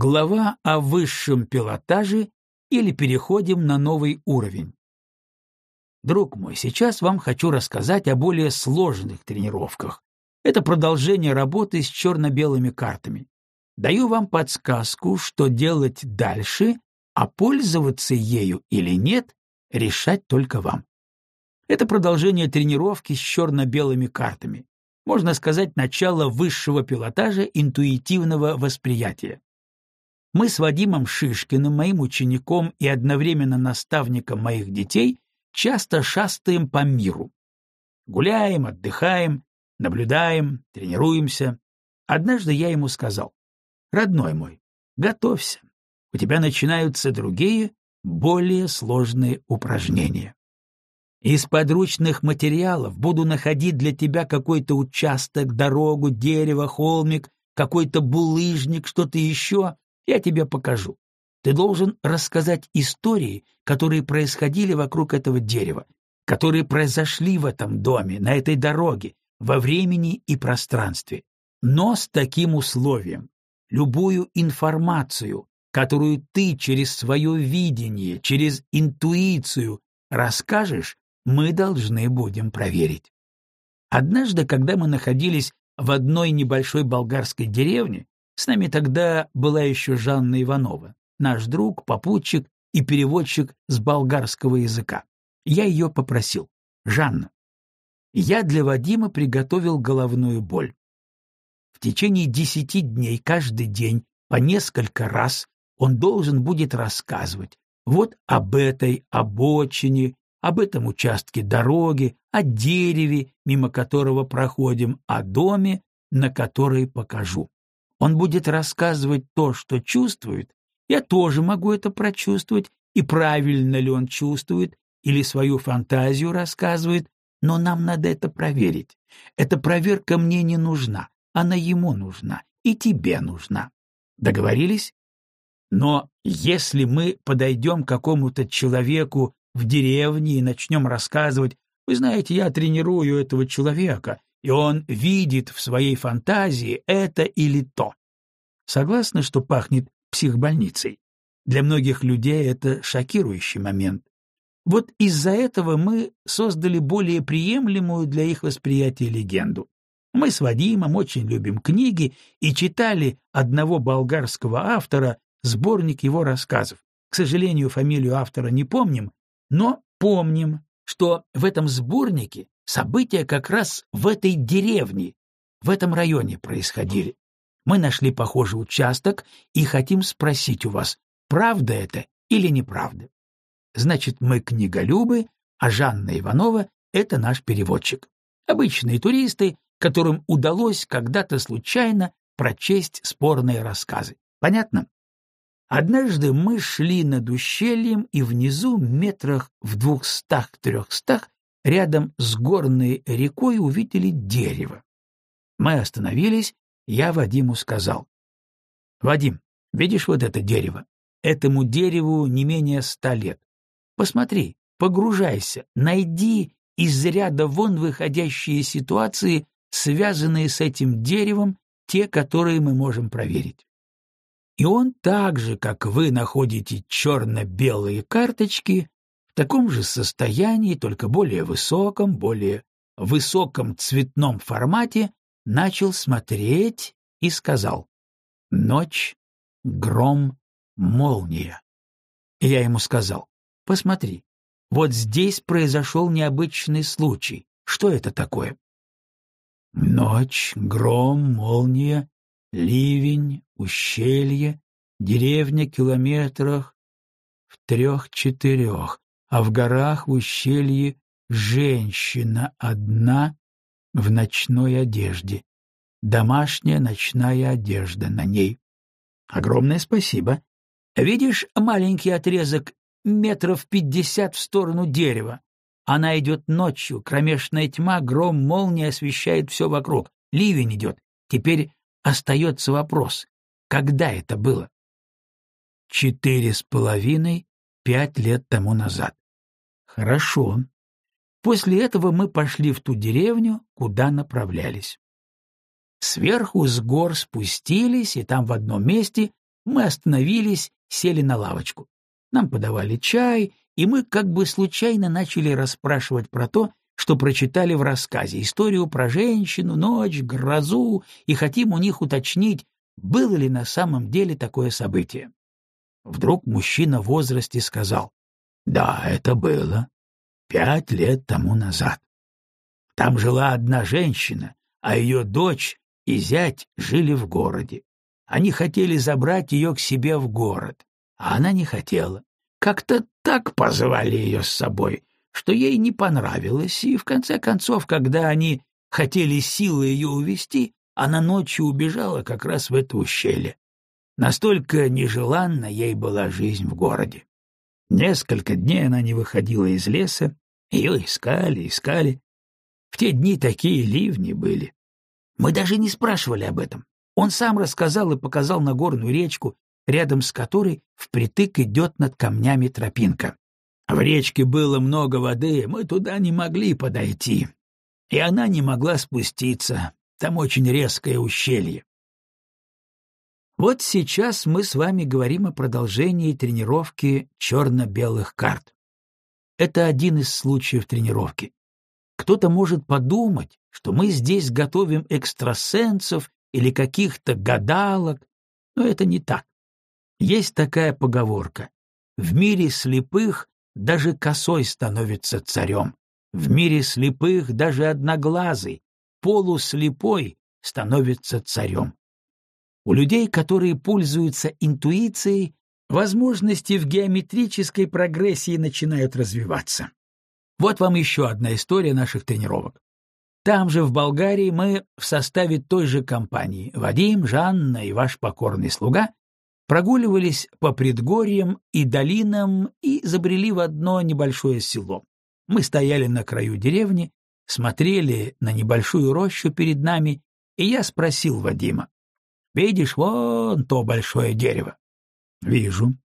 Глава о высшем пилотаже или переходим на новый уровень. Друг мой, сейчас вам хочу рассказать о более сложных тренировках. Это продолжение работы с черно-белыми картами. Даю вам подсказку, что делать дальше, а пользоваться ею или нет, решать только вам. Это продолжение тренировки с черно-белыми картами. Можно сказать, начало высшего пилотажа интуитивного восприятия. Мы с Вадимом Шишкиным, моим учеником и одновременно наставником моих детей, часто шастаем по миру. Гуляем, отдыхаем, наблюдаем, тренируемся. Однажды я ему сказал, «Родной мой, готовься, у тебя начинаются другие, более сложные упражнения. Из подручных материалов буду находить для тебя какой-то участок, дорогу, дерево, холмик, какой-то булыжник, что-то еще, я тебе покажу. Ты должен рассказать истории, которые происходили вокруг этого дерева, которые произошли в этом доме, на этой дороге, во времени и пространстве. Но с таким условием. Любую информацию, которую ты через свое видение, через интуицию расскажешь, мы должны будем проверить. Однажды, когда мы находились в одной небольшой болгарской деревне, с нами тогда была еще Жанна Иванова, наш друг, попутчик и переводчик с болгарского языка. Я ее попросил. «Жанна, я для Вадима приготовил головную боль. В течение десяти дней каждый день по несколько раз он должен будет рассказывать вот об этой обочине, об этом участке дороги, о дереве, мимо которого проходим, о доме, на который покажу. Он будет рассказывать то, что чувствует, я тоже могу это прочувствовать, и правильно ли он чувствует, или свою фантазию рассказывает, но нам надо это проверить. Эта проверка мне не нужна, она ему нужна, и тебе нужна. Договорились? Но если мы подойдем к какому-то человеку в деревне и начнем рассказывать, вы знаете, я тренирую этого человека, и он видит в своей фантазии это или то. Согласны, что пахнет психбольницей? Для многих людей это шокирующий момент. Вот из-за этого мы создали более приемлемую для их восприятия легенду. Мы с Вадимом очень любим книги и читали одного болгарского автора сборник его рассказов. К сожалению, фамилию автора не помним, но помним, что в этом сборнике события как раз в этой деревне, в этом районе происходили. Мы нашли похожий участок и хотим спросить у вас, правда это или неправда. Значит, мы книголюбы, а Жанна Иванова — это наш переводчик. Обычные туристы, которым удалось когда-то случайно прочесть спорные рассказы. Понятно? Однажды мы шли над ущельем, и внизу, метрах в двухстах-трехстах, рядом с горной рекой увидели дерево. Мы остановились, я Вадиму сказал. «Вадим, видишь вот это дерево? Этому дереву не менее ста лет. Посмотри, погружайся, найди из ряда вон выходящие ситуации, связанные с этим деревом, те, которые мы можем проверить. И он так же, как вы находите черно-белые карточки, таком же состоянии, только более высоком, более высоком цветном формате, начал смотреть и сказал «Ночь, гром, молния». Я ему сказал «Посмотри, вот здесь произошел необычный случай. Что это такое?» Ночь, гром, молния, ливень, ущелье, деревня километрах в трех-четырех, а в горах в ущелье женщина одна в ночной одежде. Домашняя ночная одежда на ней. Огромное спасибо. Видишь маленький отрезок метров пятьдесят в сторону дерева? Она идет ночью, кромешная тьма, гром, молния освещает все вокруг. Ливень идет. Теперь Остается вопрос, когда это было? Четыре с половиной, пять лет тому назад. Хорошо. После этого мы пошли в ту деревню, куда направлялись. Сверху с гор спустились, и там в одном месте Мы остановились, сели на лавочку. Нам подавали чай, и мы как бы случайно начали расспрашивать про то, что прочитали в рассказе, историю про женщину, ночь, грозу, и хотим у них уточнить, было ли на самом деле такое событие. Вдруг мужчина в возрасте сказал, «Да, это было. Пять лет тому назад. Там жила одна женщина, а ее дочь и зять жили в городе. Они хотели забрать ее к себе в город, а она не хотела. Как-то так позвали ее с собой, что ей не понравилось, и в конце концов, когда они хотели силой ее увести, она ночью убежала как раз в это ущелье. Настолько нежеланна ей была жизнь в городе. Несколько дней она не выходила из леса, ее искали, искали. В те дни такие ливни были. Мы даже не спрашивали об этом. Он сам рассказал и показал на горную речку, рядом с которой впритык идет над камнями тропинка. В речке было много воды, мы туда не могли подойти. И она не могла спуститься, там очень резкое ущелье. Вот сейчас мы с вами говорим о продолжении тренировки черно-белых карт. Это один из случаев тренировки. Кто-то может подумать, что мы здесь готовим экстрасенсов или каких-то гадалок, но это не так. Есть такая поговорка. В мире слепых даже косой становится царем. В мире слепых даже одноглазый, полуслепой становится царем. У людей, которые пользуются интуицией, возможности в геометрической прогрессии начинают развиваться. Вот вам еще одна история наших тренировок. Там же, в Болгарии, мы в составе той же компании, Вадим, Жанна и ваш покорный слуга, прогуливались по предгорьям и долинам и забрели в одно небольшое село. Мы стояли на краю деревни, смотрели на небольшую рощу перед нами, и я спросил Вадима, Видишь вон то большое дерево? Вижу.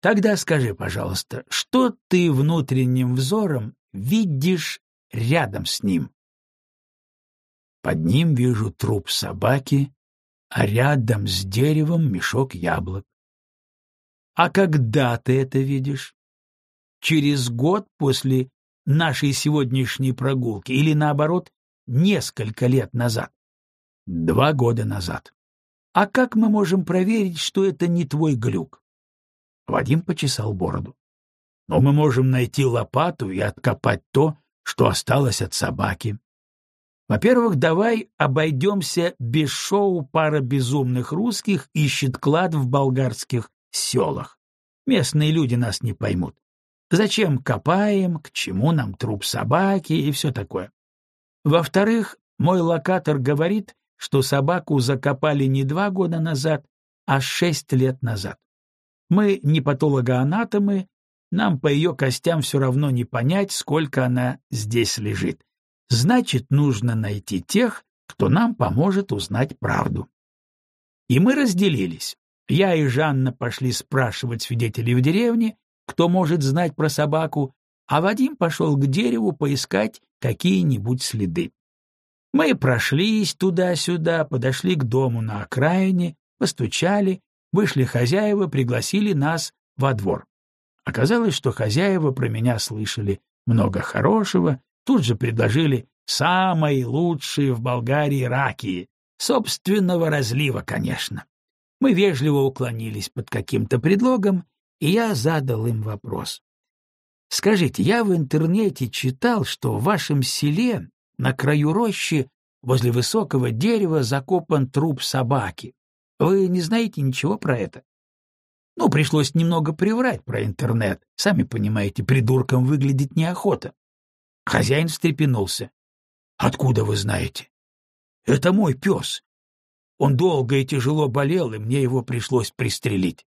Тогда скажи, пожалуйста, что ты внутренним взором видишь рядом с ним? Под ним вижу труп собаки, а рядом с деревом мешок яблок. А когда ты это видишь? Через год после нашей сегодняшней прогулки или, наоборот, несколько лет назад? Два года назад. А как мы можем проверить, что это не твой глюк? Вадим почесал бороду. Но мы можем найти лопату и откопать то, что осталось от собаки. Во-первых, давай обойдемся без шоу «Пара безумных русских ищет клад в болгарских селах». Местные люди нас не поймут. Зачем копаем, к чему нам труп собаки и все такое. Во-вторых, мой локатор говорит, что собаку закопали не два года назад, а шесть лет назад. Мы не патологоанатомы, нам по ее костям все равно не понять, сколько она здесь лежит. Значит, нужно найти тех, кто нам поможет узнать правду. И мы разделились. Я и Жанна пошли спрашивать свидетелей в деревне, кто может знать про собаку, а Вадим пошел к дереву поискать какие-нибудь следы. Мы прошлись туда-сюда, подошли к дому на окраине, постучали, вышли хозяева, пригласили нас во двор. Оказалось, что хозяева про меня слышали много хорошего, тут же предложили самые лучшие в Болгарии ракии, собственного разлива, конечно. Мы вежливо уклонились под каким-то предлогом, и я задал им вопрос. «Скажите, я в интернете читал, что в вашем селе на краю рощи, возле высокого дерева, закопан труп собаки. Вы не знаете ничего про это? Ну, пришлось немного приврать про интернет. Сами понимаете, придурком выглядит неохота. Хозяин встрепенулся. «Откуда вы знаете?» «Это мой пес. Он долго и тяжело болел, и мне его пришлось пристрелить».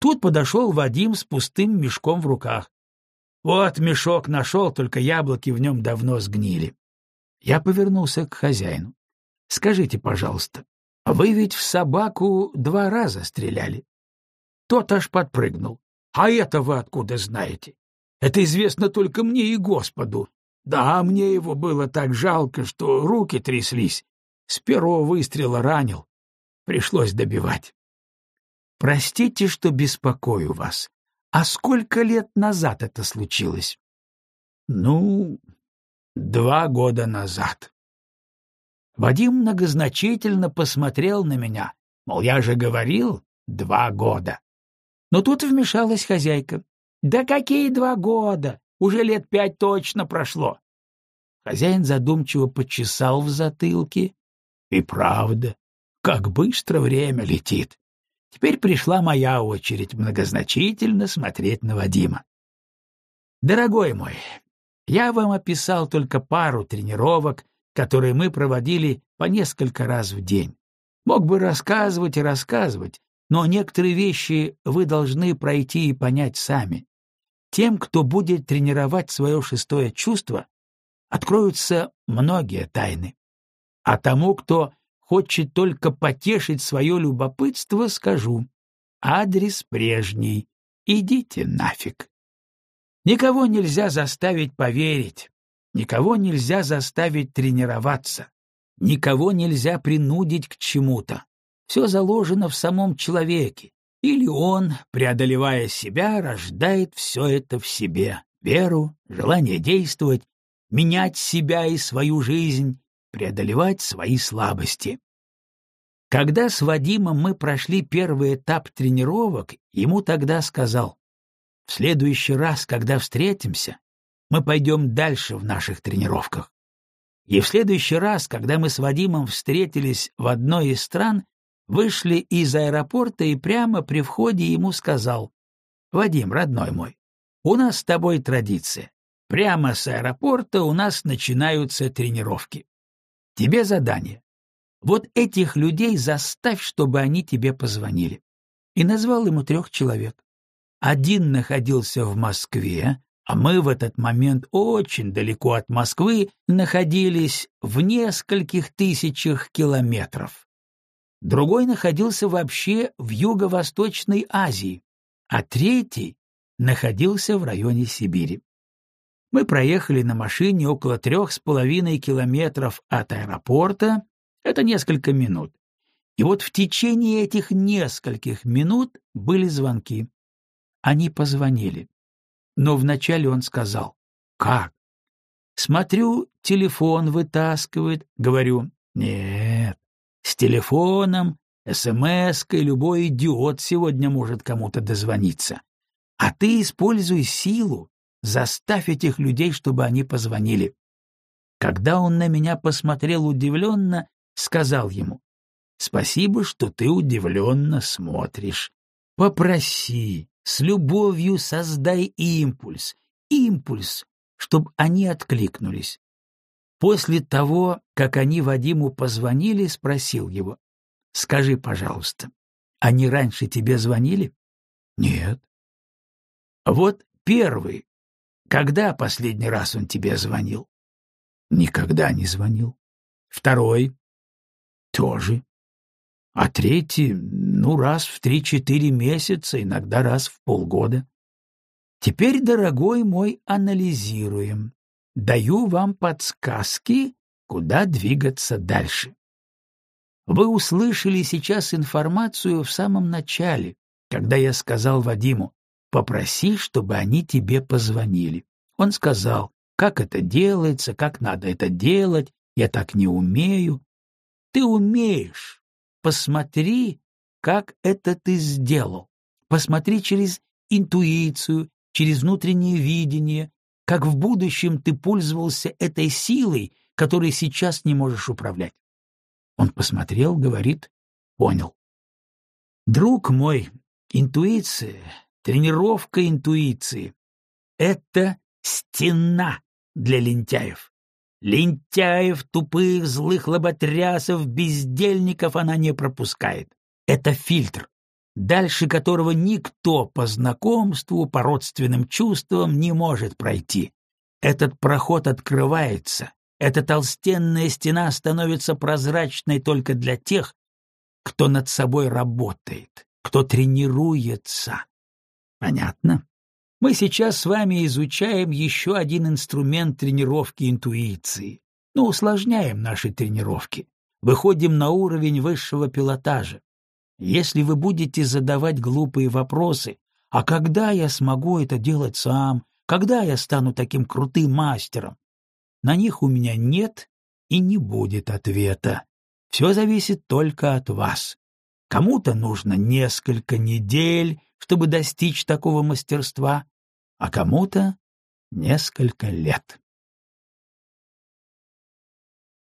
Тут подошел Вадим с пустым мешком в руках. Вот мешок нашел, только яблоки в нем давно сгнили. Я повернулся к хозяину. — Скажите, пожалуйста, вы ведь в собаку два раза стреляли? Тот аж подпрыгнул. — А это вы откуда знаете? Это известно только мне и Господу. Да, мне его было так жалко, что руки тряслись. С первого выстрела ранил. Пришлось добивать. Простите, что беспокою вас. А сколько лет назад это случилось? Ну, два года назад. Вадим многозначительно посмотрел на меня, мол, я же говорил, два года. Но тут вмешалась хозяйка. Да какие два года? Уже лет пять точно прошло. Хозяин задумчиво почесал в затылке. И правда, как быстро время летит. Теперь пришла моя очередь многозначительно смотреть на Вадима. Дорогой мой, я вам описал только пару тренировок, которые мы проводили по несколько раз в день. Мог бы рассказывать и рассказывать, но некоторые вещи вы должны пройти и понять сами. Тем, кто будет тренировать свое шестое чувство, откроются многие тайны. А тому, кто хочет только потешить свое любопытство, скажу. Адрес прежний. Идите нафиг. Никого нельзя заставить поверить, никого нельзя заставить тренироваться, никого нельзя принудить к чему-то. Все заложено в самом человеке, или он, преодолевая себя, рождает все это в себе — веру, желание действовать, менять себя и свою жизнь, преодолевать свои слабости. Когда с Вадимом мы прошли первый этап тренировок, ему тогда сказал, «В следующий раз, когда встретимся, мы пойдем дальше в наших тренировках». И в следующий раз, когда мы с Вадимом встретились в одной из стран, вышли из аэропорта и прямо при входе ему сказал, «Вадим, родной мой, у нас с тобой традиция. Прямо с аэропорта у нас начинаются тренировки. Тебе задание. Вот этих людей заставь, чтобы они тебе позвонили. И назвал ему трех человек. Один находился в Москве, а мы в этот момент очень далеко от Москвы находились в нескольких тысячах километров. Другой находился вообще в Юго-Восточной Азии, а третий находился в районе Сибири. Мы проехали на машине около трех с половиной километров от аэропорта, это несколько минут. И вот в течение этих нескольких минут были звонки. Они позвонили. Но вначале он сказал, «Как?» Смотрю, телефон вытаскивает. Говорю, «Нет, с телефоном, СМС-кой любой идиот сегодня может кому-то дозвониться. А ты используй силу, заставь этих людей, чтобы они позвонили». Когда он на меня посмотрел удивленно, сказал ему, «Спасибо, что ты удивленно смотришь. Попроси, с любовью создай импульс, импульс, чтобы они откликнулись». После того, как они Вадиму позвонили, спросил его, «Скажи, пожалуйста, они раньше тебе звонили?» «Нет». «Вот первый. Когда последний раз он тебе звонил?» «Никогда не звонил». «Второй?» Тоже. А третий, ну, раз в три-четыре месяца, иногда раз в полгода. Теперь, дорогой мой, анализируем. Даю вам подсказки, куда двигаться дальше. Вы услышали сейчас информацию в самом начале, когда я сказал Вадиму, попроси, чтобы они тебе позвонили. Он сказал, как это делается, как надо это делать, я так не умею. Ты умеешь. Посмотри, как это ты сделал. Посмотри через интуицию, через внутреннее видение, как в будущем ты пользовался этой силой, которой сейчас не можешь управлять. Он посмотрел, говорит, понял. Друг мой, интуиция, тренировка интуиции — это стена для лентяев. Лентяев, тупых, злых лоботрясов, бездельников она не пропускает. Это фильтр, дальше которого никто по знакомству, по родственным чувствам не может пройти. Этот проход открывается, эта толстенная стена становится прозрачной только для тех, кто над собой работает, кто тренируется. Понятно? Мы сейчас с вами изучаем еще один инструмент тренировки интуиции, но усложняем наши тренировки, выходим на уровень высшего пилотажа. Если вы будете задавать глупые вопросы, а когда я смогу это делать сам, когда я стану таким крутым мастером, на них у меня нет и не будет ответа. Все зависит только от вас. Кому-то нужно несколько недель, чтобы достичь такого мастерства, а кому-то несколько лет.